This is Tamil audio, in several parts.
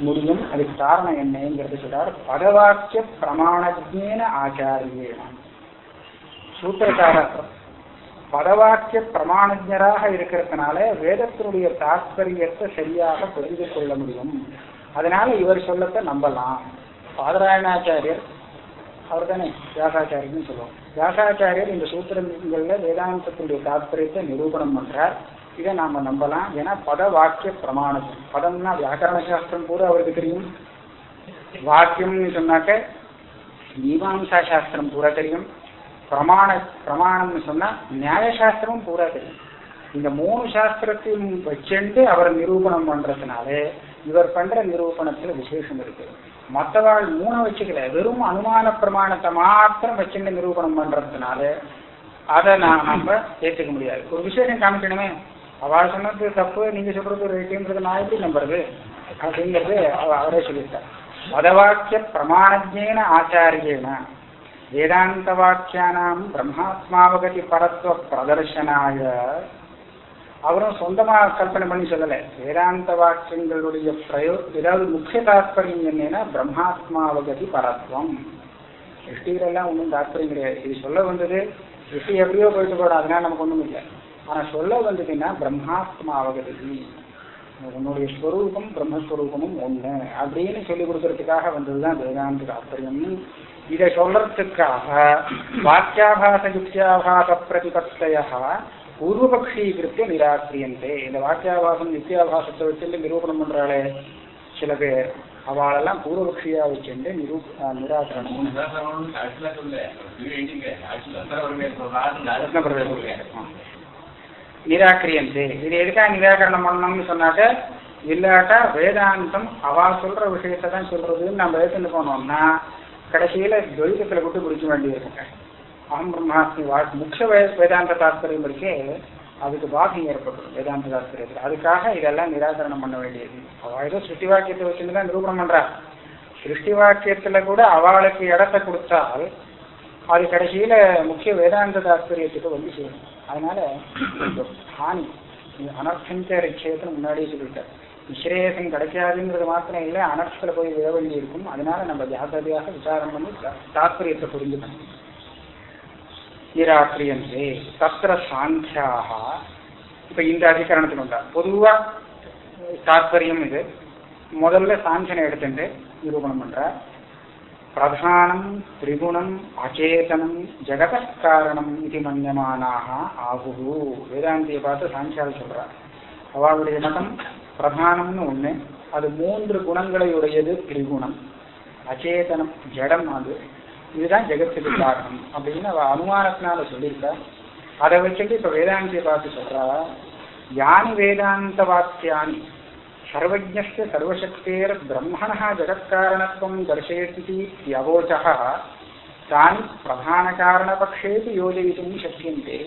முடியும் அதுக்கு காரணம் என்னங்கிறது சொல்றார். பகவாக்கிய பிரமாணஜேன ஆச்சாரியேன. சூத்திரக்காரர் பதவாக்கிய பிரமாணஜராக இருக்கிறதுனால வேதத்தினுடைய தாத்பரியத்தை சரியாக புரிந்து கொள்ள முடியும். அதனால இவர் சொல்லத்தை நம்பலாம். பாதராயணாச்சாரியர் அவர் தானே வியாசாச்சாரியர்னு சொல்லுவோம். வியாசாச்சாரியர் இந்த சூத்திரங்கள்ல வேதாந்தத்தினுடைய தாத்பரியத்தை நிரூபணம் பண்றார். இதை நாம நம்பலாம். ஏன்னா பத வாக்கிய பிரமாணம். பதம்னா வியாக்கரண சாஸ்திரம் கூட அவருக்கு தெரியும். வாக்கியம்னு சொன்னாக்க மீமாம்சா சாஸ்திரம் பூரா தெரியும். பிரமாண பிரமாணம்னு சொன்னா நியாயசாஸ்திரமும் பூரா தெரியும். இந்த மூணு சாஸ்திரத்தையும் வச்சுண்டு அவர் நிரூபணம் பண்றதுனாலே இவர் பண்ற நிரூபணத்துல விசேஷம் இருக்கு. மற்றவாள் மூணை வச்சுக்கல. வெறும் அனுமான பிரமாணத்தை மாத்திரம் வச்சுட்டு நிரூபணம் பண்றதுனால அதை நான் நம்ம ஏற்றுக்க முடியாது. ஒரு விசேஷம் காமிக்கணுமே? அவள் சொன்னது தப்பு நீங்க சொல்றது ரைட்டுன்றது நான் எப்படி நம்புறது? அப்படிங்கிறது அவரே சொல்லியிருக்கார். மதவாக்கிய பிரமாணஜேன ஆச்சாரியேன. வேதாந்த வாக்கியானாம் பிரம்மாத்மாவகதி பரத்துவ பிரதர்சனாய அவரும் சொந்தமா கற்பனை பண்ணி சொல்லல. வேதாந்த வாக்கியங்களுடைய பிரயோ ஏதாவது முக்கிய தாற்பயம் என்னன்னா பிரம்மாத்மாவகதி பரத்துவம் சிருஷ்டிகளெல்லாம் ஒன்றும் தாற்பயம் கிடையாது. இது சொல்ல வந்தது சிருஷ்டி எப்படியோ போயிட்டு போடும் அதனால நமக்கு ஒன்றும் இல்லை ஆனா சொல்ல வந்ததுன்னா பிரம்மாத்மாவகதி உன்னுடைய ஸ்வரூபம் பிரம்மஸ்வரூபமும் ஒண்ணு. அப்படின்னு சொல்லி கொடுக்கறதுக்காக வந்ததுதான் வேதாந்த தாத்பரியம் இதை சொல்றதுக்காக வாக்கியாபாச யுக்தியாபாச பிரதிபத்தையா பூர்வபக்ஷீகிருத்திய நிராக்கிரியந்தே இந்த வாக்கியாபாசம் நித்தியாபாசத்தை வச்சுட்டு நிரூபணம் பண்றாளே சில பேர். அவளெல்லாம் பூர்வபக்ஷியா வச்சுட்டு நிரூ நிராகரணம் நிராகரியந்தே இது எதுக்காக நிராகரணம் பண்ணணும்னு சொன்னாக்க இல்லாட்டா வேதாந்தம் அவ சொல்ற விஷயத்தை தான் சொல்றதுன்னு நம்ம ஏற்றுன்னு போனோம்னா கடைசியில துவைதத்துல விட்டு பிடிக்க வேண்டியிருக்குங்க அகம் பிரம்மாஸ்மி வா முக்கிய வேதாந்த தாத்பரியம் இருக்கே அதுக்கு பாகம் ஏற்படும் வேதாந்த தாத்பரியத்தில். அதுக்காக இதெல்லாம் நிராகரணம் பண்ண வேண்டியது. அவ ஏதோ சிருஷ்டி வாக்கியத்தை வச்சுட்டு தான் நிரூபணம் பண்றா. சிருஷ்டி வாக்கியத்துல கூட அவளுக்கு இடத்தை கொடுத்தால் அது கடைசியில முக்கிய வேதாந்த தாத்பரியத்துக்கு வந்து சேரும். அதனால ஹானி இது அனர்த்தஞ்ச முன்னாடியே சொல்லிட்டார். விசேஷம் கிடைக்காதுங்கிறது மாத்திரம் இல்லை அனர்த்தத்தில் போய் விழ வேண்டி இருக்கும் அதனால நம்ம ஜாகிரதையாக விசாரம் பண்ணி தாத்பரியத்தை புரிஞ்சுக்கணும். நிராக்கிரியன்றே தத்திர சாந்தியாக. இப்ப இந்த அதிகரணத்துக்கு வந்தா பொதுவா தாத்பரியம் இது. முதல்ல சாஞ்சனை எடுத்துட்டு நிரூபணம் பண்றார். பிரதானம் திரிகுணம் அச்சேதனம் ஜெகத காரணம் இது மன்யமானாக ஆகுகு வேதாந்தியை பார்த்து சாங்கியால் சொல்றார். அவளுடைய மதம் பிரதானம்னு ஒண்ணு. அது மூன்று குணங்களை உடையது திரிகுணம். அச்சேதனம் ஜடம் அது. இதுதான் ஜெகத்துக்கு காரணம். அப்படின்னு அவ அனுமானத்தினால சொல்லியிருக்கா. அதை வச்சுட்டு இப்ப வேதாந்தியை பார்த்து சொல்றா. யானி வேதாந்த வாக்கியானி சர்வஜஸ்ய சர்வசக்தேர் பிரம்மணः ஜகத்காரணத்துவம் தர்சயति யவோச்சः தானி பிரதான காரணபக்ஷேபி யோஜயித்தும் சக்கியந்தே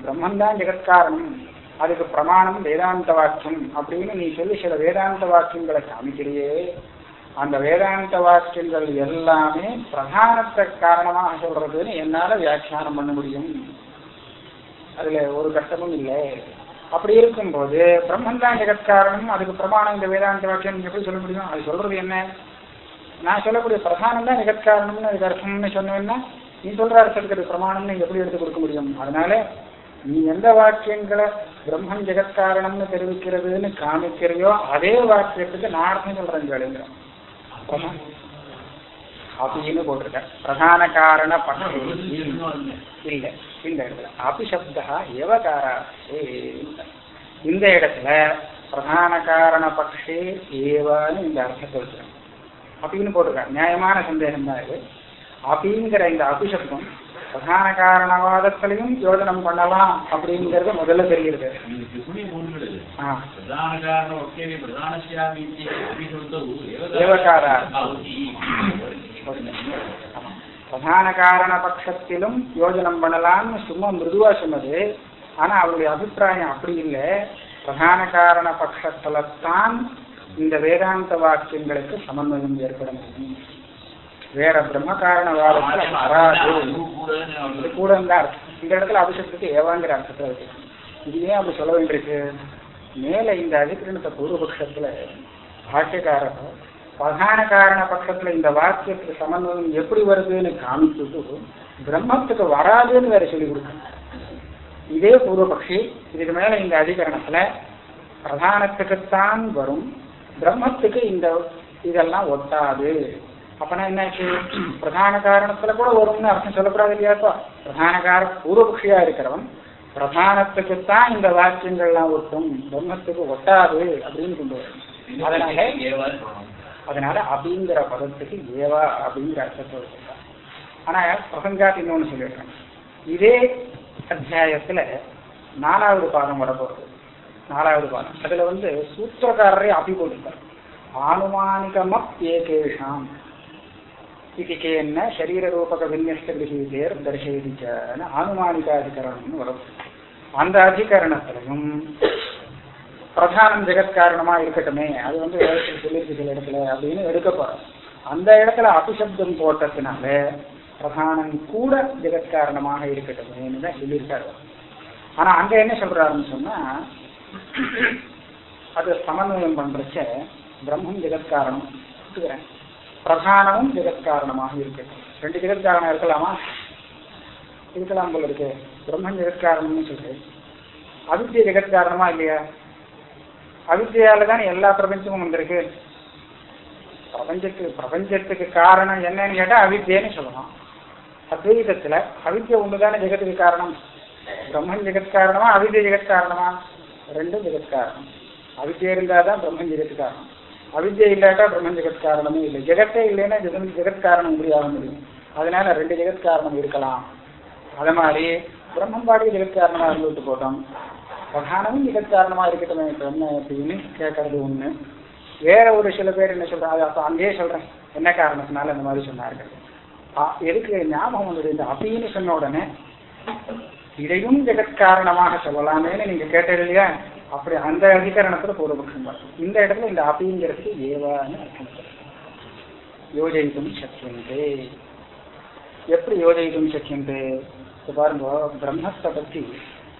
பிரம்மன் தான் ஜெகத்காரணம் அதுக்கு பிரமாணம் வேதாந்த வாக்கியம் அப்படின்னு நீ சொல்லி சில வேதாந்த வாக்கியங்களை காமிக்கிறியே அந்த வேதாந்த வாக்கியங்கள் எல்லாமே பிரதானத்தை காரணமாக சொல்றதுன்னு என்னால வியாக்கியானம் பண்ண முடியும் அதுல ஒரு கஷ்டமும் இல்லை அப்படி இருக்கும்போது பிரம்மன் தான் ஜெகத்காரணம் அதுக்கு பிரமாணம் இந்த வேதாந்த வாக்கியம் நீங்க எப்படி சொல்ல முடியும் அது சொல்றது என்ன? நான் சொல்லக்கூடிய பிரதானம் தான் ஜெகத்காரணம்னு அதுக்கு அர்த்தம்னு சொன்னேன்னா நீ சொல்ற அர்த்தத்துக்கு அது பிரமாணம்னு நீங்க எப்படி எடுத்து கொடுக்க முடியும்? அதனால நீ எந்த வாக்கியங்களை பிரம்மன் ஜெகத்காரணம்னு தெரிவிக்கிறதுன்னு காமிக்கிறையோ அதே வாக்கியத்துக்கு நான் அர்த்தம் சொல்றேன் கேளுங்கிறேன் அப்படின்னு போட்டிருக்க பிரதான காரண பட்சே இல்ல. இந்த இடத்துல அபிசப்தா ஏவகாரா இந்த இடத்துல பிரதான காரண பட்சே ஏவன்னு இந்த அர்த்தத்தை வச்சிருக்கோம் அப்படின்னு போட்டிருக்காங்க நியாயமான சந்தேகம் தான் இது. அப்படிங்கிற இந்த அபிசப்தம் பிரதான காரணவாதத்திலையும் யோஜனம் பண்ணலாம் அப்படிங்கறது முதல்ல தெரியுது. பிரதான காரண பட்சத்திலும் யோஜனம் பண்ணலாம்னு சும்மா மிருதுவா சொன்னது. ஆனா அவருடைய அபிப்பிராயம் அப்படி இல்லை. பிரதான காரண பட்சத்துல தான் இந்த வேதாந்த வாக்கியங்களுக்கு சமன்வயம் ஏற்பட முடியும் வேற பிரம்ம காரணவாதத்துல வராது. இது கூட அர்த்தம். இந்த இடத்துல அபிஷேகத்துக்கு ஏவாங்கிற அர்த்தத்தை இருக்கு. இது ஏன் அப்படி சொல்ல வேண்டியிருக்கு? மேல இந்த அதிகரணத்தை பூர்வபக்ஷத்துல பாஷ்யக்காரர் பிரதான காரண பட்சத்துல இந்த வாக்கியத்துக்கு சமன்வயம் எப்படி வருதுன்னு காமிச்சுட்டு பிரம்மத்துக்கு வராதுன்னு வேற சொல்லி கொடுக்கணும். இதே பூர்வபக்ஷி இதுக்கு மேல இந்த அதிகரணத்துல பிரதானத்துக்குத்தான் வரும் பிரம்மத்துக்கு இந்த இதெல்லாம் ஒட்டாது அப்பனா என்னாச்சு? பிரதான காரணத்துல கூட வரும்னு அர்த்தம் சொல்லக்கூடாது இல்லையாப்பா? பிரதான கார பூர்வபக்ஷியா இருக்கிறவன் பிரதானத்துக்குத்தான் இந்த வாக்கியங்கள்லாம் ஒட்டும் பிரம்மத்துக்கு ஒட்டாது அப்படின்னு கொண்டு வரும். அதனால அதனால அப்படிங்கிற பதத்துக்கு ஏவா அப்படிங்கிற அர்த்தத்தோடு சொல்றான் ஆனா பிரசங்காத் இன்னொன்னு சொல்லிடுறேன் இதே அத்தியாயத்துல நாலாவது பாதம் வரப்போகுது நாலாவது பாதம். அதுல வந்து சூத்திரக்காரரை அப்படி போட்டிருக்கார். ஆனுமானிகமப் ஏகேஷாம். இதிகேன்ன சரீரரூபக விநியஸ்த கிரகீதேர் தர்ஷயதிச்சன்னு ஆனுமானிகாதிகரணம்னு வரும். அந்த அதிகரணத்திலையும் பிரதானம் ஜெகத் காரணமா இருக்கட்டுமே. அது வந்து வேதத்தில் சொல்லியிருக்கு சில இடத்துல அப்படின்னு எடுக்க போறோம் அந்த இடத்துல அபிசப்தம் போட்டதுனால பிரதானம் கூட ஜெகத் காரணமாக இருக்கட்டுமேன்னு தான் சொல்லியிருக்காரு. ஆனா அங்க என்ன சொல்றாருன்னு சொன்னா அது சமன்வயம் பண்றச்ச பிரம்மம் ஜெகத் காரணம். பிரதானமும் ஜெகத் காரணமாக இருக்கட்டும். ரெண்டு ஜெகத் காரணம் இருக்கலாமா? இருக்கலாம் போல இருக்கு பிரம்மன் ஜெகத் காரணம்னு சொல்றேன். அவித்திய ஜெகத் காரணமா இல்லையா? அவித்தியால தான் எல்லா பிரபஞ்சமும் வந்திருக்கு. பிரபஞ்சத்துக்கு பிரபஞ்சத்துக்கு காரணம் என்னன்னு கேட்டால் அவித்தியன்னு சொல்லலாம். அத்வைதத்தில் அவித்திய ஒண்ணுதானே ஜெகத்துக்கு காரணம்? பிரம்மன் ஜெகத் காரணமா அவித்திய ஜெகத் காரணமா? ரெண்டும் ஜெகத் காரணம். அவித்தயம் இருந்தால் தான் பிரம்மன் ஜெகத் காரணம். அவித்தியை இல்லாட்டா பிரம்மன் ஜெகத் காரணமே இல்லை. ஜெகத்தே இல்லைன்னா ஜெகன் ஜெகத் காரணம் முடியாத முடியும். அதனால ரெண்டு ஜெகத் காரணம் இருக்கலாம். அதை மாதிரி பிரம்மன் பாடி ஜெகத் காரணமாக இருந்துட்டு போட்டோம். பிரதானமும் ஜெகத் காரணமா இருக்கட்டும். இப்ப என்ன அப்படின்னு கேட்கறது ஒண்ணு. வேற ஒரு சில பேர் என்ன சொல்றாங்க? அப்ப அங்கேயே சொல்றேன். என்ன காரணத்தினால இந்த மாதிரி சொன்னார்கள்? எதுக்கு ஞாபகம் வந்தது? இந்த அப்படின்னு சொன்ன உடனே இதையும் ஜெகத் காரணமாக சொல்லலாமேன்னு நீங்க கேட்டது இல்லையா? அப்படி அந்த அதிகரணத்துல பூர்வபக்ஷம் வரும் இந்த இடத்துல இந்த அப்படிங்கிறதுக்கு ஏவான்னு அர்த்தம். யோஜயிதும் சக்கியந்தே எப்படி யோஜயித்தும் சக்கியந்தே பாருங்க பிரம்மத்தை பத்தி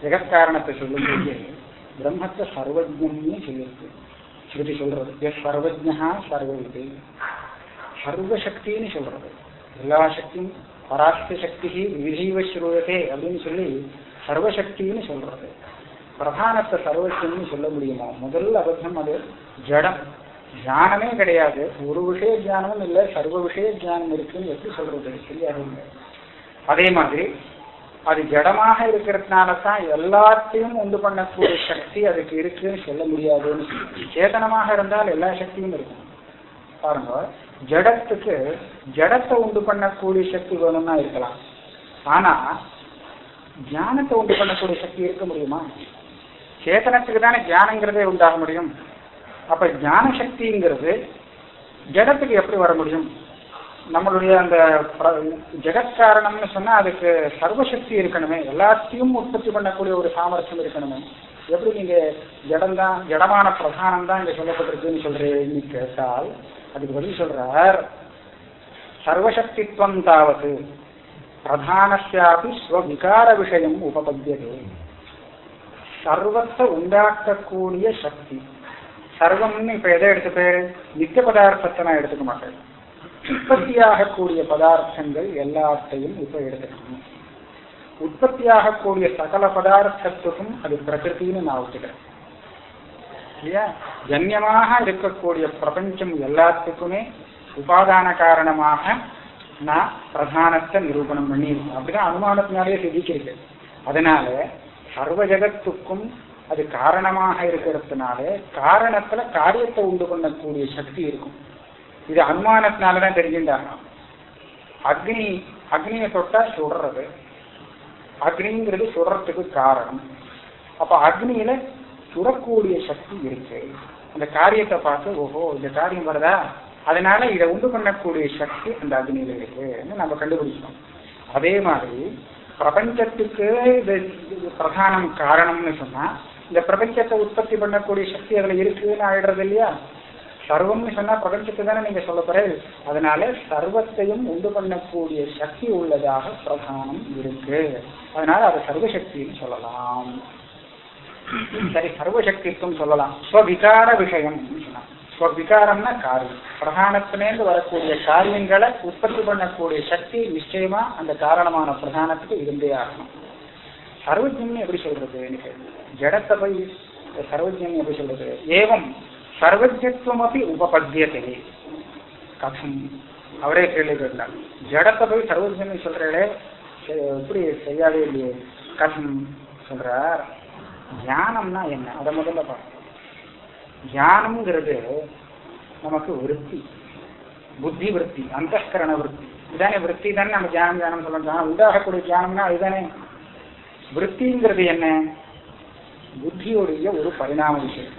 ஜெகத்காரணத்தை சொல்லும்போது பிரம்மத்தை சர்வஜம்னு சொல்லியிருக்கு. ஸ்ருதி சொல்றது. எஸ் சர்வஜா சர்வவிதி. சர்வசக்தின்னு சொல்றது. எல்லா சக்தியும் பராஸ்த சக்தி விதிவ ஸ்ரூயதே அப்படின்னு சொல்லி சர்வசக்தின்னு சொல்றது. பிரதானத்தை சர்வசக்தின்னு சொல்ல முடியுமா? முதல்ல அபத்தம் அது ஜடம். ஞானமே கிடையாது. ஒரு விஷய ஜானமும் இல்லை. சர்வ விஷய ஜானம் இருக்குன்னு எப்படி சொல்றது? சரியாக அதே மாதிரி அது ஜடமாக இருக்கிறதுனால தான் எல்லாத்தையும் உண்டு பண்ணக்கூடிய சக்தி அதுக்கு இருக்குன்னு சொல்ல முடியாதுன்னு சேதனமாக இருந்தால் எல்லா சக்தியும் இருக்கும். பாருங்க ஜடத்துக்கு ஜடத்தை உண்டு பண்ணக்கூடிய சக்தி வேணும்னா இருக்கலாம். ஆனா ஞானத்தை உண்டு பண்ணக்கூடிய சக்தி இருக்க முடியுமா? சேதனத்துக்கு தானே ஞானங்கிறதே உண்டாக முடியும். அப்ப ஞான சக்திங்கிறது ஜடத்துக்கு எப்படி வர முடியும்? நம்மளுடைய அந்த ஜெகத்காரணம்னு சொன்னா அதுக்கு சர்வசக்தி இருக்கணுமே. எல்லாத்தையும் உற்பத்தி பண்ணக்கூடிய ஒரு சாமர்த்தியம் இருக்கணுமே. எப்படி நீங்க ஜடம்தான் ஜடமான பிரதானம் தான் இங்க சொல்லப்பட்டிருக்குன்னு சொல்றேன்னு கேட்டால் அதுக்கு பதில் சொல்றார் சர்வசக்தித்வம் தாவது பிரதானசாபி ஸ்வவிகார விஷயம் உபபத்தியதே. சர்வத்தை உண்டாக்கக்கூடிய சக்தி. சர்வம்னு இப்ப எதை எடுத்துப்பேன் நித்திய பதார்த்தத்தை நான் எடுத்துக்க மாட்டேன். உற்பத்தியாகக்கூடிய பதார்த்தங்கள் எல்லாத்தையும் இப்ப எடுத்துக்கணும். உற்பத்தியாகக்கூடிய சகல பதார்த்தத்துக்கும் அது பிரகிருத்தின்னு நான் ஒத்துக்கிறேன். இல்லையா? ஜன்யமாக இருக்கக்கூடிய பிரபஞ்சம் எல்லாத்துக்குமே உபாதான காரணமாக நான் பிரதானத்தை நிரூபணம் பண்ணியிருக்கேன் அப்படிதான் அனுமானத்தினாலே சிதிக்கிறது அதனால சர்வ ஜகத்துக்கும் அது காரணமாக இருக்கிறதுனால காரணத்துல காரியத்தை உண்டு பண்ணக்கூடிய சக்தி இருக்கும். இது அனுமானத்தினாலதான் தெரிஞ்சுட்டாங்க அக்னி அக்னியை தொட்டா சுடுறது. அக்னிங்கிறது சுடுறதுக்கு காரணம். அப்ப அக்னியில சுடக்கூடிய சக்தி இருக்கு. அந்த காரியத்தை பார்த்து ஓஹோ இந்த காரியம் வருதா? அதனால இதை உண்டு பண்ணக்கூடிய சக்தி அந்த அக்னியில இருக்குன்னு நம்ம கண்டுபிடிச்சோம் அதே மாதிரி பிரபஞ்சத்துக்கு இது இது பிரதானம் காரணம்னு சொன்னா இந்த பிரபஞ்சத்தை உற்பத்தி பண்ணக்கூடிய சக்தி அதுல இருக்குன்னு ஆயிடுறது இல்லையா? சர்வம்னு சொன்னா பிரபஞ்சத்தை தானே நீங்க சொல்ல போறது அதனால சர்வத்தையும் உண்டு பண்ணக்கூடிய சக்தி உள்ளதாக பிரதானம் இருக்கு. அதனால அது சர்வசக்தின்னு சொல்லலாம். சரி சர்வசக்திக்கும் சொல்லலாம். ஸ்வவிகார விஷயம் ஸ்வவிகாரம்னா விகாரம்னா காரியம். பிரதானத்திலேருந்து வரக்கூடிய காரியங்களை உற்பத்தி பண்ணக்கூடிய சக்தி நிச்சயமா அந்த காரணமான பிரதானத்துக்கு இருந்தே ஆகணும். சர்வஜன் எப்படி சொல்றது எனக்கு? ஜடத்தை போய் சர்வஜன் எப்படி சொல்றது? ஏவம். சர்வஜத்துவம் அப்படி உபபத்தியத்தை கதம் அவரே கேள்வி கேட்டார். ஜடத்தை போய் சர்வஜன் சொல்றே எப்படி செய்யாதே இல்லையே. கதம் சொல்றார். ஞானம்னா என்ன? அதை முதல்ல பார்க்கணும் ஞானம்ங்கிறது நமக்கு விற்பி புத்தி விற்பி அந்தஸ்கரண விற்பி இதானே விற்பி தானே நம்ம தியானம் தியானம் சொல்லலாம் உண்டாகக்கூடிய தியானம்னா அதுதானே. விற்பிங்கிறது என்ன? புத்தியுடைய ஒரு பரிணாம விஷயம்.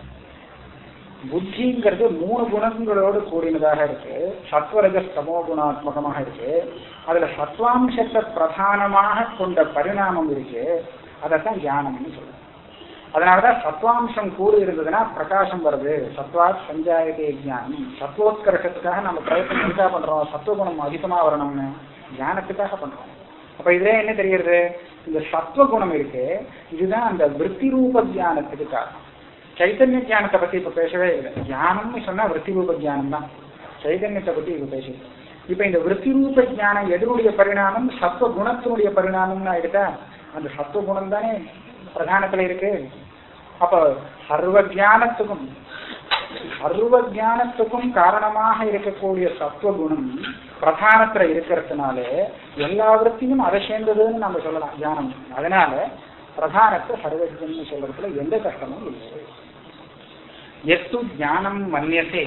புத்திங்கிறது மூணு குணங்களோடு கூடினதாக இருக்கு. சத்வரஜ சமோ குணாத்மகமாக இருக்கு. அதுல சத்வாம்சத்தை பிரதானமாக கொண்ட பரிணாமம் இருக்கு. அதைத்தான் ஞானம்னு சொல்லுவோம் அதனாலதான் சத்வாம்சம் கூடி இருந்ததுன்னா பிரகாசம் வருது. சத்வாத் சஞ்சாயதே ஜானம் சத்வோத்கர்ஷத்துக்காக நம்ம பிரயத்தனம் எதுக்காக பண்றோம்? சத்துவகுணம் அதிகமா வரணும்னு ஞானத்துக்காக பண்றோம். அப்ப இதுல என்ன தெரியுது இந்த சத்வகுணம் இருக்கு. இதுதான் அந்த விற்பி ரூப தியானத்துக்கு காரணம். சைத்தன்ய ஜானத்தை பத்தி இப்ப பேசவே இல்லை. தியானம்னு சொன்னா விற்பி ரூப ஜானம் தான் சைதன்யத்தை பத்தி இப்ப பேசுது இப்ப இந்த விற்பி ரூப ஜானம் எதனுடைய பரிணாமம்? சத்துவ குணத்தினுடைய பரிணாமம்னு ஆயிடுதா அந்த சத்துவ குணம் தானே பிரதானத்துல இருக்கு. அப்ப சர்வ ஜானத்துக்கும் சர்வ ஜானத்துக்கும் காரணமாக இருக்கக்கூடிய சத்துவ குணம் பிரதானத்துல இருக்கிறதுனால எல்லா விருத்தியும் அதை சேர்ந்ததுன்னு நம்ம சொல்லலாம். ஜானம் அதனால பிரதானத்தை சர்வஜன்னு சொல்றதுல எந்த கஷ்டமும் இல்லை. எஸ்து ஞானம் மன்னியசே.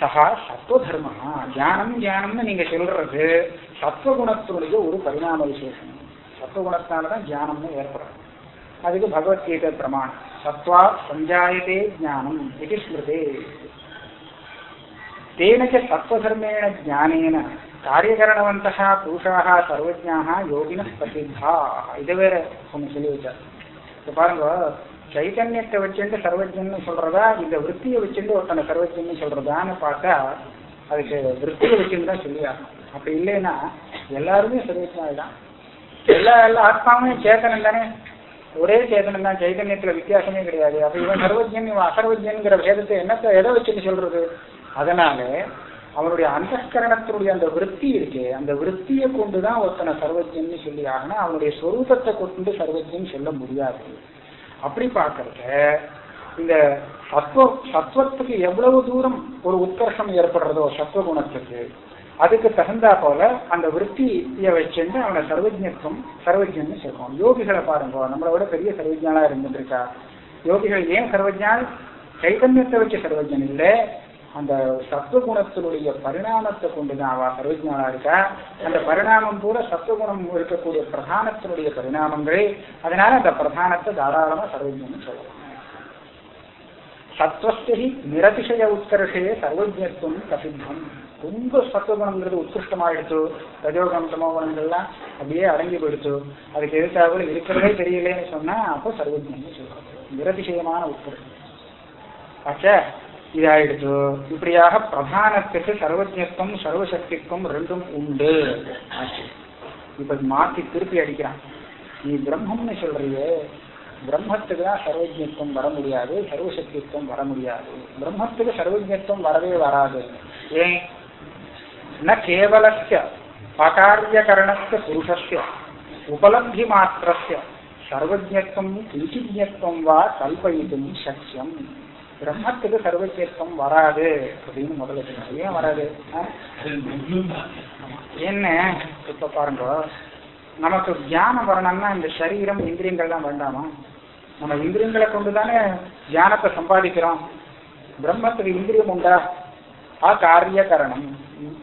சகா சத்துவ தர்மமா ஞானம் ஞானம்னு நீங்க சொல்றது சத்துவகுணத்தினுடைய ஒரு பரிணாம விசேஷம். சத்துவகுணத்தாலதான் ஞானம்னு ஏற்படுறது அதுக்கு பகவத்கீதை பிரமாணம். சத்வா சஞ்சாயத்தே ஞானம் இது ஸ்மிருதே. தேனச்ச சத்வதர்மேண ஜானேன காரியகரணவந்தா புருஷாக சர்வஜாக யோகின பிரசித்தா. இது வேற ஒன்று சொல்லி வச்சார். இப்போ பாருங்க சைதன்யத்தை வச்சுட்டு சர்வஜன்னு சொல்றதா? இந்த விற்பியை வச்சுட்டு ஒருத்தனை சர்வஜன்னு சொல்றதான்னு பார்த்தா அதுக்கு விற்பியை வச்சுன்னு தான் சொல்லி அப்படி இல்லைன்னா எல்லாருமே சர்வஜனாயிதான் எல்லா எல்லா ஆத்மாவுமே சேதனம் தானே? ஒரே சேதனம் தான். சைதன்யத்துல வித்தியாசமே கிடையாது. அப்ப இவன் சர்வஜன் இவன் அசர்வஜன்கிற பேதத்தை என்னத்தை எதை வச்சுட்டு சொல்றது? அதனால அவனுடைய அந்தஸ்கரணத்தினுடைய அந்த விற்பி இருக்கு அந்த விற்பியை கொண்டுதான் ஒருத்தனை சர்வஜன்னு சொல்லி ஆகணும் அவனுடைய சொரூபத்தை கொண்டு சர்வஜன் சொல்ல முடியாது. அப்படி பார்க்கறத இந்த சத்வ சத்வத்துக்கு எவ்வளவு தூரம் ஒரு உத்கர்ஷம் ஏற்படுறதோ சத்வ குணத்துக்கு அதுக்கு தகுந்தா போல அந்த விற்பியை வச்சுட்டு அவனை சர்வஜத்துவம் சர்வஜன்னு சொல்றோம் யோகிகளை பாருங்க நம்மளை விட பெரிய சர்வஜானா இருந்துட்டு இருக்கா? யோகிகள் ஏன் சர்வஜான் சைதன்யத்தை வச்சு சர்வஜன் இல்லை. அந்த சத்துவகுணத்தினுடைய பரிணாமத்தை கொண்டுதான் அவ சர்வஜாலா இருக்கா? அந்த பரிணாமம் கூட சத்துவகுணம் இருக்கக்கூடிய பிரதானத்தினுடைய பரிணாமங்களே. அதனால அந்த பிரதானத்தை தாராளமா சர்வஜன்னு சொல்லலாம். சத்வஸ்தி நிரதிசய உத்கர்ஷே சர்வஜத்துவம் பிரசித்தம் ரொம்ப சத்துவகுணங்கிறது உத்கிருஷ்டமாயிடுச்சு ரஜோகம் தமோகுணங்கள்லாம் அப்படியே அடங்கி போயிடுச்சு அதுக்கு எதிர்த்தாவில் இருக்கிறதே தெரியலேன்னு சொன்னா அப்போ சர்வஜன்னு சொல்றோம் நிரதிசயமான உத்கிருஷ்டம் ஆச்சா? இதாயிடுச்சு. இப்படியாக பிரதானத்துக்கு சர்வஜத்துவம் சர்வசக்தித்துவம் ரெண்டும் உண்டு. ஆச்சு. இப்ப மாத்தி திருப்பி அடிக்கிறான். நீ பிரம்மம்னு சொல்றியே பிரம்மத்துக்கு தான் சர்வஜத்துவம் வர முடியாது சர்வசக்தித்துவம் வர முடியாது. பிரம்மத்துக்கு சர்வஜத்துவம் வரவே வராது. ஏன்? ந கேவலஸ்ய அகாரியகரணஸ்ய புருஷஸ்ய உபலப்தி மாத்திரஸ்ய சர்வஜத்துவம் கிஞ்சிஜத்துவம் வா கல்பயிதும் சக்கியம் பிரம்மத்துக்கு சர்வஜத்துவம் வராது அப்படின்னு முதல்ல சொன்னாங்க ஏன் வராது? என்ன? இப்ப பாருங்க. நமக்கு தியானம் வரணும்னா இந்த சரீரம் இந்திரியங்கள்லாம் வேண்டாமா? நம்ம இந்திரியங்களை கொண்டு தானே தியானத்தை சம்பாதிக்கிறோம். பிரம்மத்துக்கு இந்திரியம் உண்டா? ஆ காரிய கரணம்.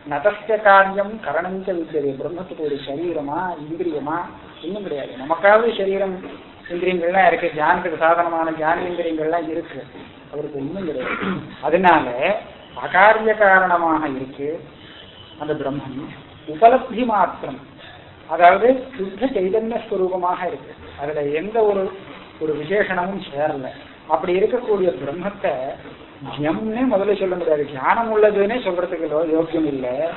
நதஸ்ய காரியம் கரணம் வித்தியது. பிரம்மத்துக்கு ஒரு சரீரமா இந்திரியமா? இன்னும் கிடையாது. நமக்காவது சரீரம். இந்திரியங்கள்லாம் இருக்கு தியானத்துக்கு சாதனமான தியான இந்திரியங்கள்லாம் இருக்கு. அவருக்கு ஒண்ணும் கிடையாது. அதனால அகாரிய காரணமாக இருக்கு அந்த பிரம்மன். உபலப்தி மாத்திரம். அதாவது சுத்த சைதன்ய ஸ்வரூபமாக இருக்கு. அதுல எந்த ஒரு ஒரு விசேஷணமும் சேரல. அப்படி இருக்கக்கூடிய பிரம்மத்தை ஜம்னே முதல்ல சொல்ல முடியாது. தியானம் உள்ளதுன்னே சொல்றதுக்கு யோக்கியம் இல்லை.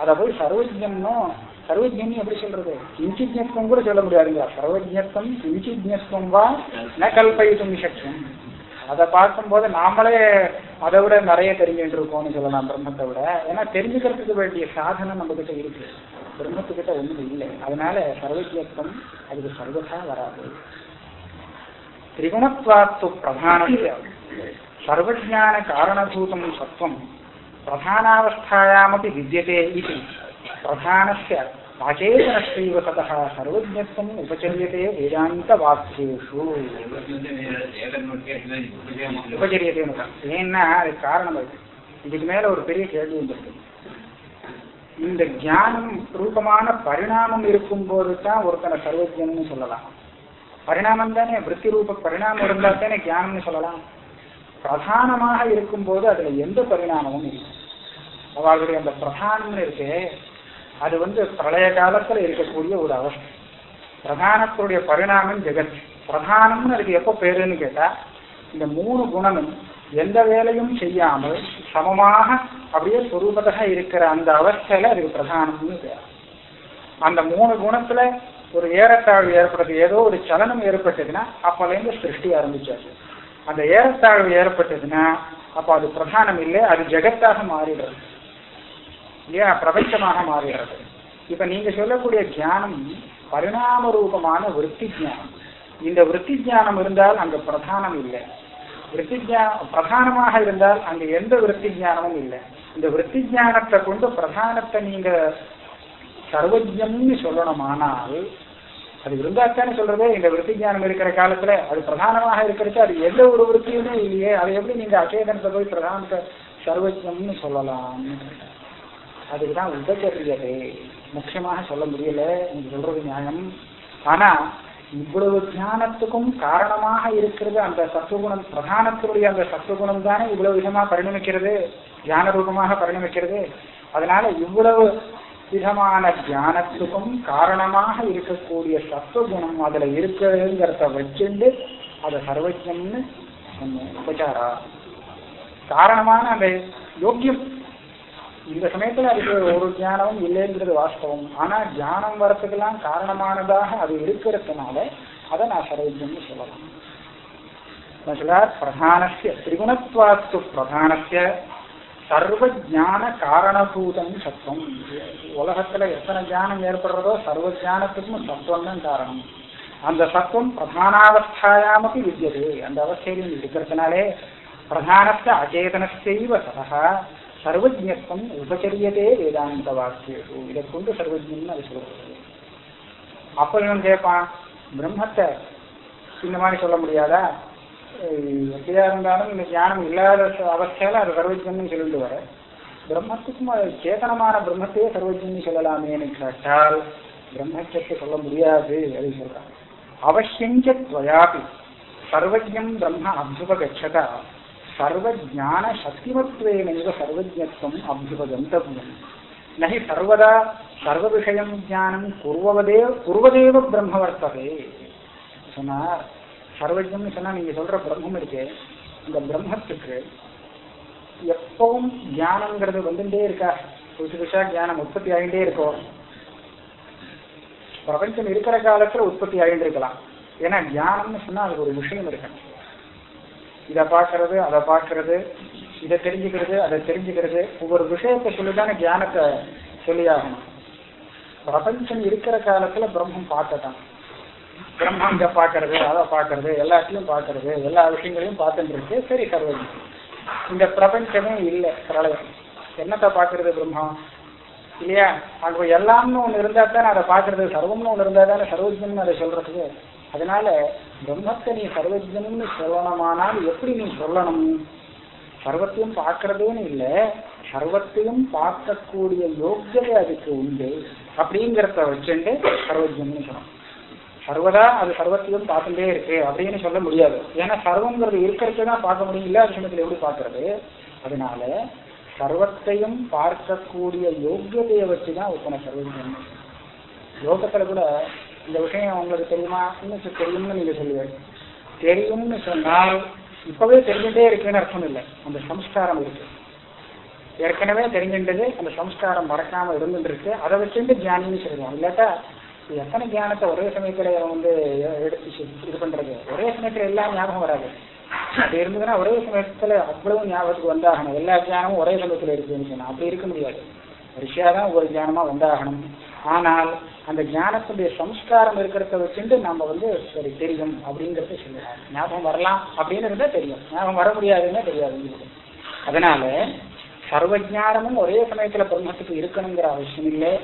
அதை போய் சர்வஜம்னும் சர்வஜனி எப்படி சொல்றது? இன்சிஜ்னஸ்வம் கூட சொல்ல முடியாதுங்க சர்வஜத்வம் இன்சிஜ்னஸ்வம் வா ந கல்பயிட்டும் சக்யம் அதை பார்க்கும்போது நாமளே அதை விட நிறைய தெரிஞ்சுட்டு இருக்கோம்னு சொல்லலாம் பிரம்மத்தை விட. ஏன்னா தெரிஞ்சுக்கிறதுக்கு வேண்டிய சாதனை நம்ம கிட்ட இருக்கு. பிரம்மத்துக்கிட்ட ஒன்றும் இல்லை. அதனால சர்வஜத்வம் அதுக்கு சர்வதா வராது. திரிகுணத்வாத்து பிரதானஸ்ய. சர்வஜான காரணபூதம் சத்வம் பிரதானாவஸ்தாயாமப்பி வித்தியதே இது. प्रधानस्य अचेतनस्यैव ततः सर्वज्ञत्वम् उपचर्यते वेदान्तवाक्येषु உபச்சரியத்தைன்னு ஏன்னா அதுக்கு காரணம் இருக்கு இதுக்கு மேல ஒரு பெரிய கேள்வி வந்துருக்கு இந்த ஞானம் ரூபமான பரிணாமம் இருக்கும்போது தான் ஒருத்தனை சர்வஜன்னு சொல்லலாம் பரிணாமம் தானே விற்பி ரூப பரிணாமம் இருந்தா தானே ஞானம்னு சொல்லலாம் பிரதானமாக இருக்கும்போது அதுல எந்த பரிணாமமும் இல்லை அவர்களுடைய அந்த பிரதானம்னு இருக்கு அது வந்து பிரளய காலத்துல இருக்கக்கூடிய ஒரு அவஸ்தை. பிரதானத்துடைய பரிணாமம் ஜெகத். பிரதானம்னு அதுக்கு எப்போ பேருன்னு கேட்டா இந்த மூணு குணமும் எந்த வேலையும் செய்யாமல் சமமாக அப்படியே சொரூபதாக இருக்கிற அந்த அவஸ்தையில அதுக்கு பிரதானம்னு பேர். அந்த மூணு குணத்துல ஒரு ஏறத்தாழ்வு ஏற்படுறது ஏதோ ஒரு சலனம் ஏற்பட்டதுன்னா அப்பலேருந்து சிருஷ்டி ஆரம்பிச்சாச்சு. அந்த ஏறத்தாழ்வு ஏற்பட்டதுன்னா அப்போ அது பிரதானம் இல்லை அது ஜெகத்தாக மாறிடுறது. இல்லையா? பிரபஞ்சமாக மாறுகிறது. இப்ப நீங்க சொல்லக்கூடிய ஞானம் பரிணாம ரூபமான விற்பி ஞானம் இந்த விற்பி ஞானம் இருந்தால் அங்க பிரதானம் இல்லை. விற்பி பிரதானமாக இருந்தால் அங்க எந்த விற்பி ஞானமும் இல்லை. இந்த விற்பி ஞானத்தை கொண்டு பிரதானத்தை நீங்க சர்வஜம்னு சொல்லணுமானால் அது இருந்தாத்தானே சொல்றது? இந்த விற்பி ஞானம் இருக்கிற காலத்துல அது பிரதானமாக இருக்கிறது. அது எந்த ஒரு விற்பியுமே இல்லையே. அதை எப்படி நீங்க அச்சேதனத்தை போய் பிரதானத்தை சர்வஜம்னு சொல்லலாம் அதுக்குதான் உபச்சரியதை முக்கியமாக சொல்ல முடியல நீங்க சொல்றது நியாயம். ஆனா இவ்வளவு ஞானத்துக்கும் காரணமாக இருக்கிறது அந்த சத்துவகுணம் பிரதானத்தினுடைய அந்த சத்துவகுணம் தானே இவ்வளவு விதமா பரிணமிக்கிறது? தியான ரூபமாக பரிணமிக்கிறது. அதனால இவ்வளவு விதமான ஞானத்துக்கும் காரணமாக இருக்கக்கூடிய சத்துவகுணம் அதுல இருக்குங்கிறத வச்சுண்டு அதை சர்வஜம்னு உபச்சாரா? காரணமான அந்த யோக்கியம் இந்த சமயத்துல அதுக்கு ஒரு ஞானமும் இல்லைங்கிறது வாஸ்தவம். ஆனா ஞானம் வரத்துக்கெல்லாம் காரணமானதாக அது இருக்கிறதுனால அதை நான் சர்வஜம்னு சொல்லலாம். சொல்றார்? பிரதானசிய திரிகுணத்வாத்து பிரதானசிய சர்வ ஜான காரணபூதம் சத்துவம். உலகத்துல எத்தனை ஜானம் ஏற்படுறதோ சர்வ ஜானத்துக்கும் சத்துவம் தான் காரணம். அந்த சத்துவம் பிரதானாவஸ்தாயாமப்பி வித்தியது. அந்த அவஸ்தையிலும் இருக்கிறதுனாலே பிரதானத்தை அச்சேதனத்தைவ சதா சர்வஜத்வம் உபச்சரியதே வேதாந்த வாக்கியு இதை கொண்டு சர்வஜன்னு அது சொல்லப்படுது அப்ப இவன் கேட்பான் பிரம்மத்தை இந்த மாதிரி சொல்ல முடியாதா? எப்படியா இருந்தாலும் இந்த ஞானம் இல்லாத அவஸ்தையில அது சர்வஜன்னு சொல்லிட்டு வர. பிரம்மத்துக்கும் சேதனமான பிரம்மத்தையே சர்வஜன்னு சொல்லலாமேன்னு கேட்டால் பிரம்மத்தை சொல்ல முடியாது அப்படின்னு சொல்றான் அவசியஞ்ச துவயாபி சர்வஜம் பிரம்ம அபியுபகச்சதா சர்வஜான சக்திமத்வேனைவ சர்வஜத்துவம் அபியுபகந்தவியம் நகி சர்வதா சர்வ விஷயம் ஞானம் குருவதே குருவதேவ பிரம்ம வர்த்ததே சொன்னார் சர்வஜம்னு சொன்னால் நீங்கள் சொல்கிற பிரம்மம் இருக்கு. இந்த பிரம்மத்துக்கு எப்பவும் ஞானம்ங்கிறது வந்துட்டே இருக்கா? புதுசு புதுசாக ஞானம் உற்பத்தி ஆகிட்டே இருக்கும் பிரபஞ்சம் இருக்கிற காலத்தில் உற்பத்தி ஆகிட்டு இருக்கலாம். ஏன்னா ஞானம்னு சொன்னால் அதுக்கு ஒரு விஷயம் இருக்கணும் இதை பார்க்கறது அதை பார்க்கறது இதை தெரிஞ்சுக்கிறது அதை தெரிஞ்சுக்கிறது. ஒவ்வொரு விஷயத்தை சொல்லிதான ஞானத்தை சொல்லியாகணும். பிரபஞ்சம் இருக்கிற காலத்துல பிரம்மம் பார்க்கட்டான் பிரம்மம் இதை பார்க்கறது அதை பார்க்கறது எல்லாத்தையும் பார்க்கறது எல்லா விஷயங்களையும் பார்த்துட்டு இருக்கு. சரி சர்வஜம் இந்த பிரபஞ்சமே இல்லை பிரளயம். என்னத்தை பார்க்கறது பிரம்மம்? இல்லையா? அங்க எல்லாம்னு ஒண்ணு இருந்தா தானே அதை பார்க்கறது சர்வம்னு ஒன்று இருந்தா தானே சர்வஜன் அதை சொல்றதுக்கு. அதனால பிரம்மத்தை நீ சர்வஜம்னு சொல்லணுமானால் எப்படி நீ சொல்லணும்? சர்வத்தையும் பார்க்கறதுன்னு இல்லை சர்வத்தையும் பார்க்கக்கூடிய யோக்கியதை அதுக்கு உண்டு. அப்படிங்கிறத வச்சுட்டு சர்வஜம்னு சொல்லணும். சர்வதா அது சர்வத்தையும் பார்த்துட்டே இருக்கு அப்படின்னு சொல்ல முடியாது. ஏன்னா சர்வங்கிறது இருக்கிறது தான் பார்க்க முடியும் இல்லாத சமயத்தில் எப்படி பார்க்கறது? அதனால சர்வத்தையும் பார்க்கக்கூடிய யோக்கியதையை வச்சுதான் ஒருத்தனை சர்வஜன் யோகத்துல கூட இந்த விஷயம் உங்களுக்கு தெரியுமா? இன்னும் தெரியும்னு நீங்க சொல்லுவீங்க தெரியும்னு சொன்னால் இப்பவே தெரிஞ்சுட்டே இருக்குன்னு அர்த்தம் இல்லை. அந்த சம்ஸ்காரம் இருக்கு. ஏற்கனவே தெரிஞ்சின்றது அந்த சம்ஸ்காரம் மறக்காம இருந்துட்டு இருக்கு அதை வச்சுட்டு ஜானின்னு சொல்லுவோம் இல்லாட்டா எத்தனை தியானத்தை ஒரே சமயத்துல வந்து எடுத்து இது பண்றது? ஒரே சமயத்துல எல்லாம் ஞாபகம் வராது. அப்படி இருந்ததுன்னா ஒரே சமயத்துல அவ்வளவு ஞாபகத்துக்கு வந்தாகணும். எல்லா தியானமும் ஒரே சமயத்துல இருக்குன்னு சொன்னா அப்படி இருக்க முடியாது. வரிசையா தான் ஒரு தியானமா வந்தாகணும். ஆனால் அந்த ஞானத்துடைய சம்ஸ்காரம் இருக்கிறத வச்சுட்டு நம்ம வந்து சரி தெரியும் அப்படிங்கிறத சொல்லலாம் ஞாபகம் வரலாம் அப்படின்னு இருந்தா தெரியும். ஞாபகம் வர முடியாதுன்னா தெரியாது. அதனால சர்வஜானமும் ஒரே சமயத்துல பிரம்மத்துக்கு இருக்கணுங்கிற அவசியம் இல்லை.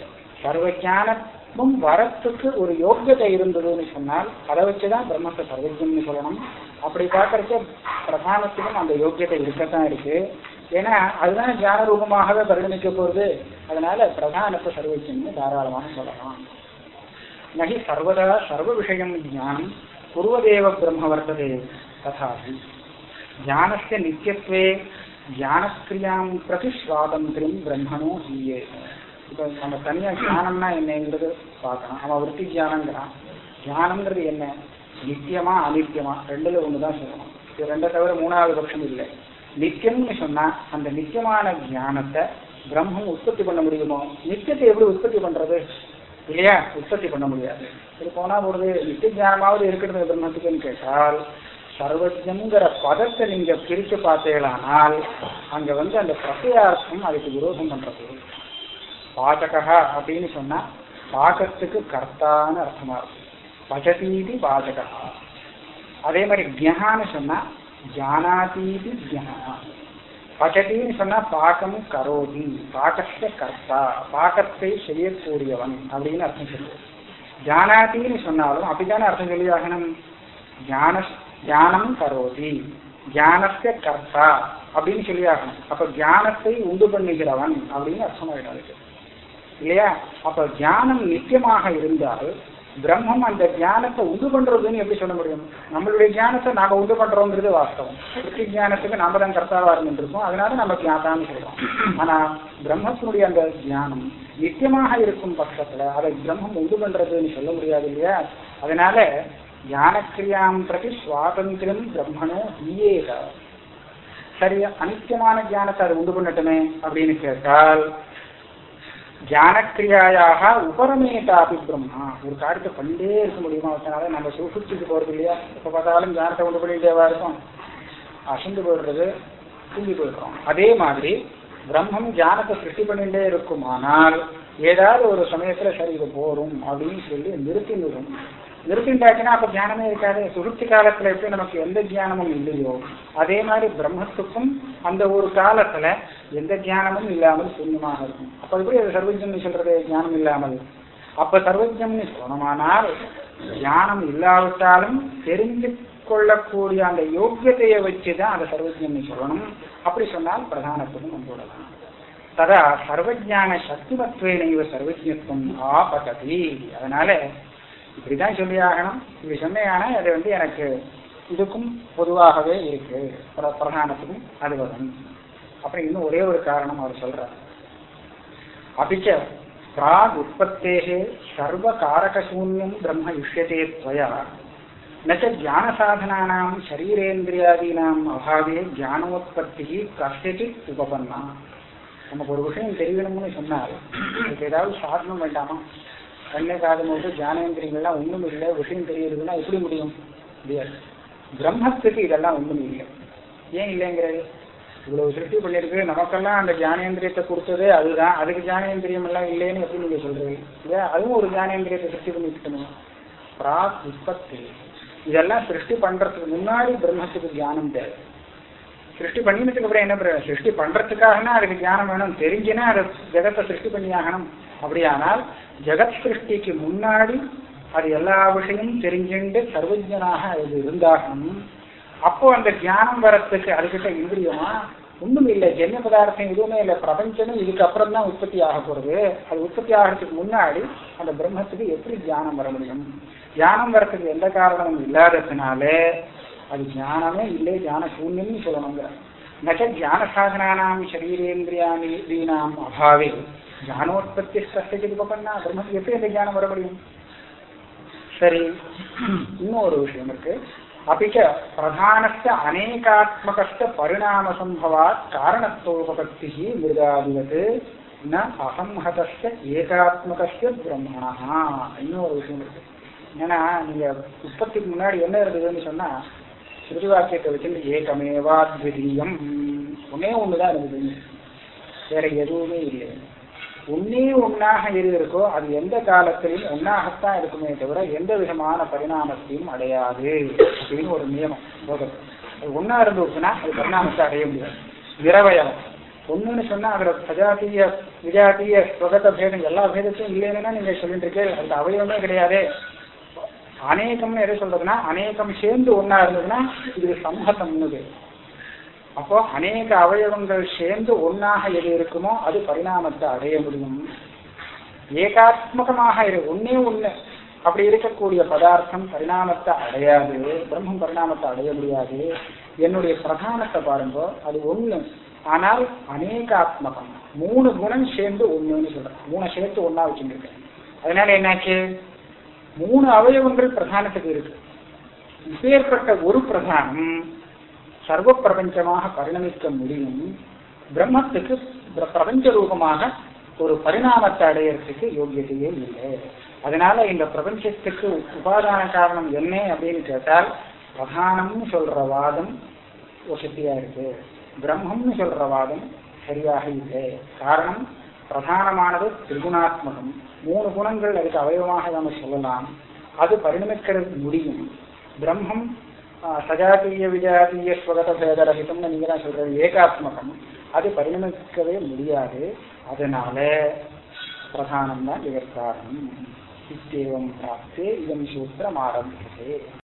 சர்வஜானமும் வரத்துக்கு ஒரு யோக்கியதை இருந்ததுன்னு சொன்னால் அதை வச்சுதான் பிரம்மத்தை சர்வஜம்னு சொல்லணும். அப்படி பார்க்கறச்ச பிரதானத்துக்கும் அந்த யோக்கியத்தை இருக்கத்தான் இருக்கு. ஏன்னா அதுதான் ஞான ரூபமாகவே பரிணமிக்க போகுது அதனால பிரதானத்தை சர்வஜம்னு தாராளமாக சொல்லலாம். நகி சர்வதா சர்வ விஷயம் ஞானம் குருவதேவ பிரம்ம வர்த்ததே ததாபி. ஞானஸ்ய நித்தியத்துவே ஞானக்கிரியாம் பிரதி சுவாதந்திரம் பிரம்மனோ ஹீயே இப்போ நம்ம தனியாக ஞானம்னா என்னங்கிறது பார்க்கலாம். அவன் விற்பி ஞானங்கிறான். ஞானம்ங்கிறது என்ன? நித்தியமா அனித்தியமா ரெண்டுல ஒன்று தான் சொல்லணும். இது ரெண்டை தவிர மூணாவது பட்சம் இல்லை. நித்தியம்னு சொன்னா அந்த நித்தியமான ஞானத்தை பிரம்மம் உற்பத்தி பண்ண முடியுமோ? நித்தியத்தை எப்படி உற்பத்தி பண்றது? இல்லையா? உற்பத்தி பண்ண முடியாது. இது போனா பொழுது நித்திய ஞானமாவது இருக்கிறது பிரம்மத்துக்குன்னு கேட்டால் சர்வஜங்கிற பதத்தை நீங்க பிரிச்சு பார்த்தீங்களானால் அங்க வந்து அந்த பிரசயார்த்தம் அதுக்கு விரோதம் பண்றது. பாஜகா அப்படின்னு சொன்னா பாகத்துக்கு கர்த்தான்னு அர்த்தமா இருக்கும். பஜதீதி பாஜகா அதே மாதிரி ஜஹான்னு சொன்னா ஜானாதீதி ஜனா பகட்டின்னு சொன்னா பாகம் கரோதி பாகத்த கர்த்தா பாகத்தை செய்யக்கூடியவன் அப்படின்னு அர்த்தம் சொல்லுவோம் ஜானாதின்னு சொன்னாலும் அப்படித்தானே அர்த்தம் சொல்லி ஆகணும் ஞான ஞானம் கரோதி। ஞானஸ்த கர்த்தா அப்படின்னு சொல்லி ஆகணும் அப்ப ஞானத்தை உண்டு பண்ணுகிறவன் அப்படின்னு அர்த்தமாயிடும் அதுக்கு. இல்லையா? அப்ப ஞானம் நித்தியமாக இருந்தால் பிரம்மம் அந்த ஞானத்தை உண்டு பண்றதுன்னு எப்படி சொல்ல முடியும்? நம்மளுடைய ஞானத்தை நாங்க உண்டு பண்றோங்கிறது வாஸ்தவம். சுத்தி ஞானத்துக்கு நாம தான் கர்த்தாவா இருந்துருக்கோம் அதனால நம்ம ஜாதான்னு சொல்றோம். ஆனா பிரம்மத்தினுடைய அந்த ஞானம் நித்தியமாக இருக்கும் பட்சத்துல அதை பிரம்மம் உண்டு பண்றதுன்னு சொல்ல முடியாது இல்லையா? அதனால ஞானக்கிரியாம் பிரதி சுவாதந்திரம் பிரம்மனோ ஈயேக சரி அனித்தியமான ஞானத்தை அதை உண்டு பண்ணட்டுமே அப்படின்னு கேட்டால் ஜானக்கிரியாயாக உபரமேட்டாபி பிரம்மா. ஒரு காரியத்தை பண்ணிட்டே இருக்க முடியுமா? அதனால நம்ம சுசுப்திக்கு போறது இல்லையா? எப்போ பார்த்தாலும் ஞானத்தை கொண்டு போயிட்டேவா இருக்கும். அசந்து போயிடுறது தூங்கி போயிடுறோம். அதே மாதிரி பிரம்மம் ஞானத்தை சிருஷ்டி பண்ணிட்டே இருக்குமானால் ஏதாவது ஒரு சமயத்துல சரி இது போரும் அப்படின்னு சொல்லி நிறுத்திவிடும் நிறுத்திண்டாச்சுன்னா அப்ப ஞானமே இருக்காது. சுருத்தி காலத்துல எப்படி நமக்கு எந்த ஞானமும் இல்லையோ அதே மாதிரி பிரம்மத்துக்கும் அந்த ஒரு காலத்துல எந்த ஞானமும் இல்லாமல் சூன்யமாக இருக்கும். அப்ப எப்படி அது சர்வஜம்னு சொல்றது? ஞானம் இல்லாமல். அப்ப சர்வஜம்னு சொன்னமானால் ஞானம் இல்லாவிட்டாலும் தெரிந்து கொள்ளக்கூடிய அந்த யோக்கியத்தையை வச்சுதான் அதை சர்வஜம்னு சொல்லணும். அப்படி சொன்னால் பிரதானத்துக்கும் வந்துவிடலாம் ததா சர்வஜான சக்திமத்வேனைவ சர்வஜத்துவம் ஆபகதி. அதனால இப்படிதான் சொல்லி ஆகணும் இப்படி சொன்னேயானா அது வந்து எனக்கு இதுக்கும் பொதுவாகவே இருக்கு. பிரதானத்துக்கும் அது வரும் அப்புறம் இன்னும் ஒரே ஒரு காரணம் அவர் சொல்றார். அபிச்ச பிராக் உற்பத்தேகே சர்வ காரகசூன்யம் பிரம்ம யுஷ்யதே துவயா. நச்ச ஜான சாதனானாம் சரீரேந்திரியாதீனாம் அபாவே ஜானோத்பத்தி கஷ்டச்சித் உபபண்ணா நமக்கு ஒரு விஷயம் தெரியணும்னு சொன்னால் அதுக்கு ஏதாவது சாதனம் வேண்டாமா? கண்ணை காது போது ஜானேந்திரியங்கள்லாம் ஒண்ணும் இல்லை. விஷயம் தெரியுதுன்னா எப்படி முடியும்? முடியாது. பிரம்மத்துக்கு இதெல்லாம் ஒண்ணும் இல்லை. ஏன் இல்லைங்கிறது இவ்வளவு சிருஷ்டி பண்ணிருக்கு நமக்கெல்லாம் அந்த ஜானேந்திரியத்தை கொடுத்தது அதுதான். அதுக்கு ஜானேந்திரியம் எல்லாம் இல்லைன்னு எப்படி நீங்க சொல்றீங்க? இல்லையா? அதுவும் ஒரு ஜானேந்திரியத்தை சிருஷ்டி பண்ணிட்டு பிராக் உற்பத்தி. இதெல்லாம் சிருஷ்டி பண்றதுக்கு முன்னாடி பிரம்மத்துக்கு ஞானம் தேவை. சிருஷ்டி பண்ணினதுக்கு அப்புறம் என்ன பிரயோஜனம்? சிருஷ்டி பண்றதுக்காகனா அதுக்கு ஞானம் வேணும். தெரிஞ்சுனா அதை ஜெகத்தை சிருஷ்டி பண்ணி ஆகணும் அப்படியானால் ஜெகத் சிருஷ்டிக்கு முன்னாடி அது எல்லா விஷயமும் தெரிஞ்சுண்டு சர்வஜனாக அது இருந்தாகணும் அப்போ அந்த ஞானம் வரத்துக்கு அதுக்கிட்ட இந்திரியமா? ஒண்ணும் இல்லை ஜென்ம பதார்த்தம் எதுவுமே இல்லை. பிரபஞ்சமும் இதுக்கப்புறம் தான் உற்பத்தி ஆக போறது. அது உற்பத்தி ஆகிறதுக்கு முன்னாடி அந்த பிரம்மத்துக்கு எப்படி ஞானம் வர முடியும்? ஞானம் வரத்துக்கு எந்த காரணமும் இல்லாததுனாலே அது ஞானமே இல்லை தியான சூன்யம்னு சொல்லணுங்கிற. நச்ச தியான சாதனானாம் சரீரேந்திரியாதீனாம் அபாவே. ஞானோத்பத்தி கஷ்டத்தில் பண்ணா பிரம்மத்துக்கு எப்படி அந்த ஞானம் வர முடியும் சரி இன்னும் ஒரு விஷயம் இருக்கு அப்பிச்ச பிரதானஸ்த அநேகாத்மகஸ்த பரிணாம சம்பவாத் காரணத்தோபபக்தி மிருகாதிவத் ந அசம்ஹதஸ்த ஏகாத்மகஸ்த பிரம்மணா இன்னும் ஒரு விஷயம் இருக்கு ஏன்னா நீங்க உற்பத்திக்கு முன்னாடி என்ன இருந்ததுன்னு சொன்னா ஸ்ருதி வாக்கியத்தை வச்சுட்டு ஏகமேவாத்விதீயம் ஒன்னே ஒண்ணுதான் இருந்தது வேற எதுவுமே இல்லை உன்னே உன்னாக எது இருக்கோ அது எந்த காலத்திலும் ஒன்னாகத்தான் இருக்குமே தவிர எந்த விதமான பரிணாமத்தையும் அடையாது அப்படின்னு ஒரு நியமம். லோகத்தில் அது ஒன்னா இருந்துச்சுன்னா அது பரிணாமத்தை அடைய முடியாது. நிறவயம் ஒண்ணுன்னு சொன்னா அதுல சஜாத்திய விஜாத்திய சுகத பேதம் எல்லா பேதத்தையும் இல்லைன்னா நீங்க சொல்லிட்டு இருக்கே அந்த அவயவமே கிடையாது. அநேகம்னு எதை சொல்றதுன்னா அநேகம் சேர்ந்து ஒன்னா இருந்ததுன்னா இது சமூகத்தம்னு அப்போ அநேக அவயவங்கள் சேர்ந்து ஒன்னாக எது இருக்குமோ அது பரிணாமத்தை அடைய முடியும். ஏகாத்மகமாக இரு ஒன்னே ஒண்ணு. அப்படி இருக்கக்கூடிய பதார்த்தம் பரிணாமத்தை அடையாது. பிரம்மம் பரிணாமத்தை அடைய முடியாது. என்னுடைய பிரதானத்தை பாருங்க அது ஒண்ணு. ஆனால் அநேகாத்மகம் மூணு குணம் சேர்ந்து ஒண்ணுன்னு சொல்றேன். மூணை சேர்த்து ஒன்னா வச்சுருக்கேன். அதனால என்னாச்சு? மூணு அவயவங்கள் பிரதானத்துக்கு இருக்கு. இப்பேற்பட்ட ஒரு பிரதானம் சர்வ பிரபஞ்சமாக பரிணமிக்க முடியும். பிரம்மத்துக்கு பிர- பிரபஞ்ச ரூபமாக ஒரு பரிணாமத்தை அடையறதுக்கு யோகியதையே இல்லை. அதனால இந்த பிரபஞ்சத்துக்கு உபாதான காரணம் என்ன அப்படின்னு கேட்டால் பிரதானம்னு சொல்ற வாதம் வசதியா இருக்கு. பிரம்மம்னு சொல்ற வாதம் சரியாக இல்லை. காரணம் பிரதானமானது திரிகுணாத்மகம். மூணு குணங்கள் அதுக்கு அவயவமாக நம்ம சொல்லலாம். அது பரிணமிக்கிறது முடியும். பிரம்மம் ஆஹ், சஜாதீய ஸ்வகத பேதரகிதம்னு நீங்க தான் சொல்றது ஏகாத்மகம் அது பரிணமிக்கவே முடியாது அதனால பிரதானம் தான் இதற்காரணம் இத்தேவம் பிராப்தே இதம் சூத்திரம் ஆரம்பித்தது